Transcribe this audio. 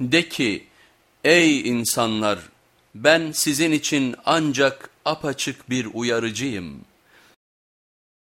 De ki ey insanlar ben sizin için ancak apaçık bir uyarıcıyım.''